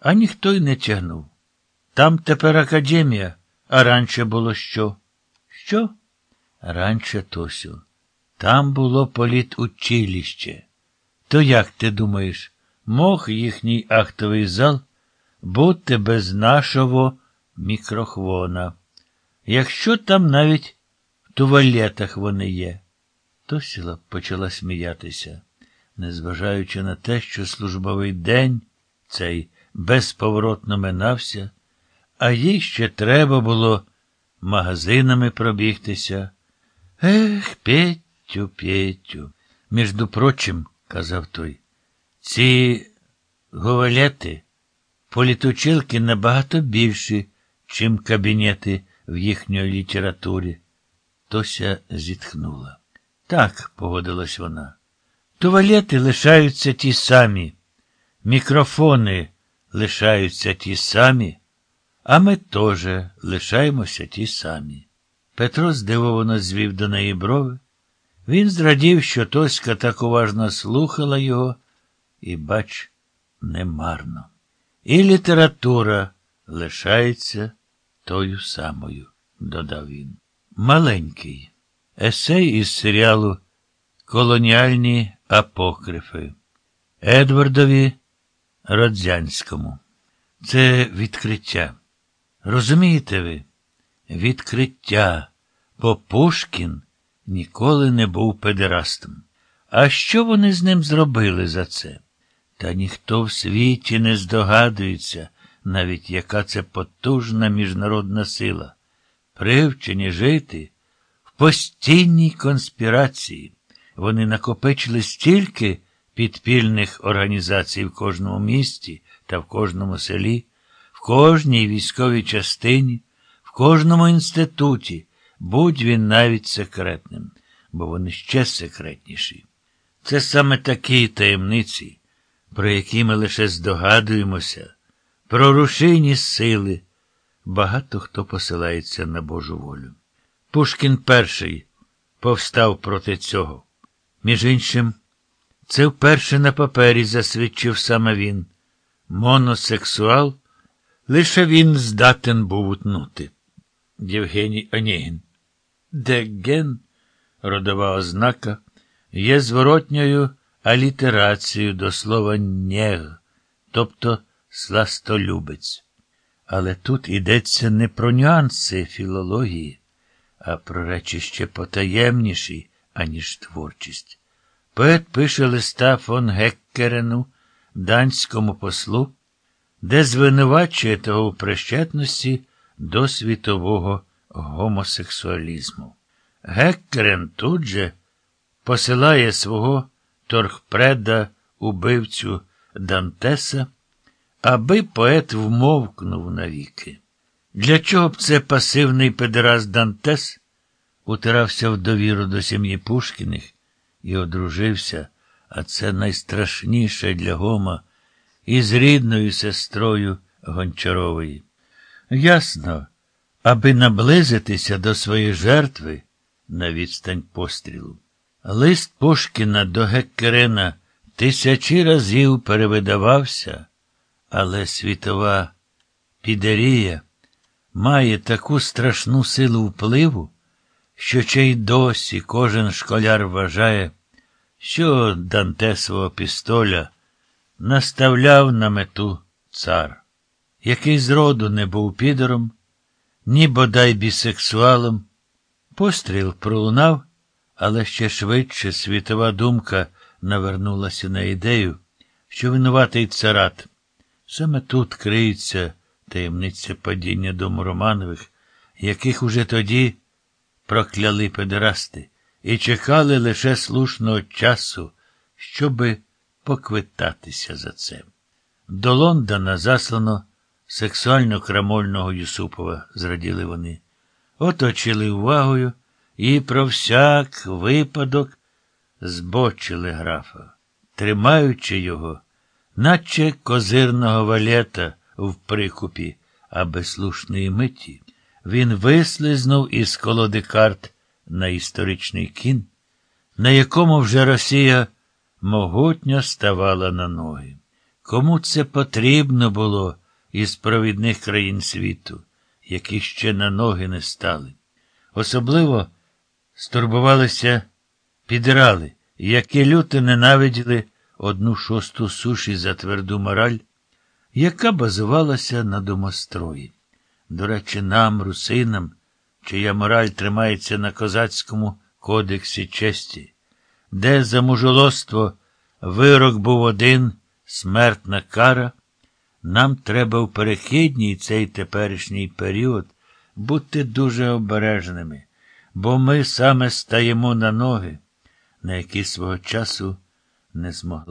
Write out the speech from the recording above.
А ніхто й не тягнув. Там тепер академія, а раніше було що? Що? Раніше, Тосю, там було політучилище. То як ти думаєш, мог їхній актовий зал бути без нашого мікрохвона? Якщо там навіть в туалетах вони є. Тосіла почала сміятися, незважаючи на те, що службовий день цей безповоротно минався, а їй ще треба було магазинами пробігтися. Ех, Петю, Петю. Між прочим, казав той, ці говалети, політучилки набагато більші, чим кабінети в їхньої літературі. Тося зітхнула. Так, погодилась вона. Туалети лишаються ті самі, мікрофони лишаються ті самі, а ми теж лишаємося ті самі. Петро здивовано звів до неї брови. Він зрадів, що Тоська так уважно слухала його, і, бач, немарно. І література лишається тою самою, додав він. Маленький. Есей із серіалу Колоніальні апокрифи Едвардові Родзянському. Це відкриття. Розумієте ви? Відкриття, бо Пушкін ніколи не був педерастом. А що вони з ним зробили за це? Та ніхто в світі не здогадується, навіть яка це потужна міжнародна сила, привчені жити в постійній конспірації. Вони накопичили стільки підпільних організацій в кожному місті та в кожному селі, в кожній військовій частині, в кожному інституті, будь він навіть секретним, бо вони ще секретніші. Це саме такі таємниці, про які ми лише здогадуємося, про рушійні сили. Багато хто посилається на Божу волю. Пушкін перший повстав проти цього. Між іншим, це вперше на папері засвідчив саме він. Моносексуал, лише він здатен був утнути. Євгеній Онєгін. Де ген, родова ознака, є зворотньою алітерацією до слова нег, тобто сластолюбець. Але тут йдеться не про нюанси філології, а про речі ще потаємніші, аніж творчість. Поет пише листа фон Геккерену, данському послу, де звинувачує того в прищетності до світового гомосексуалізму. Геккерен тут же посилає свого торгпреда убивцю Дантеса, аби поет вмовкнув навіки. Для чого б це пасивний педераст Дантес утирався в довіру до сім'ї Пушкіних і одружився, а це найстрашніше для Гома із рідною сестрою Гончарової. Ясно, аби наблизитися до своєї жертви на відстань пострілу. Лист Пушкіна до Геккерена тисячі разів перевидавався, але світова підерія має таку страшну силу впливу, що ще й досі кожен школяр вважає, що Дантесового пістоля наставляв на мету цар, який зроду не був підором, ні бодай бісексуалом. Постріл пролунав, але ще швидше світова думка навернулася на ідею, що винуватий царат. Саме тут криється таємниця падіння дому Романових, яких уже тоді прокляли педерасти, і чекали лише слушного часу, щоби поквитатися за це. До Лондона заслано сексуально крамольного Юсупова, зраділи вони, оточили увагою і про всяк випадок збочили графа, тримаючи його, наче козирного валета в прикупі, а без слушної миті він вислизнув із колоди карт на історичний кін, на якому вже Росія могутньо ставала на ноги. Кому це потрібно було із провідних країн світу, які ще на ноги не стали? Особливо стурбувалися підрали, які люто ненавиділи одну шосту суші за тверду мораль, яка базувалася на домострої. До речі, нам, русинам, чия мораль тримається на козацькому кодексі честі, де за мужолоство вирок був один, смертна кара, нам треба в перехідній цей теперішній період бути дуже обережними, бо ми саме стаємо на ноги, на які свого часу не змогла.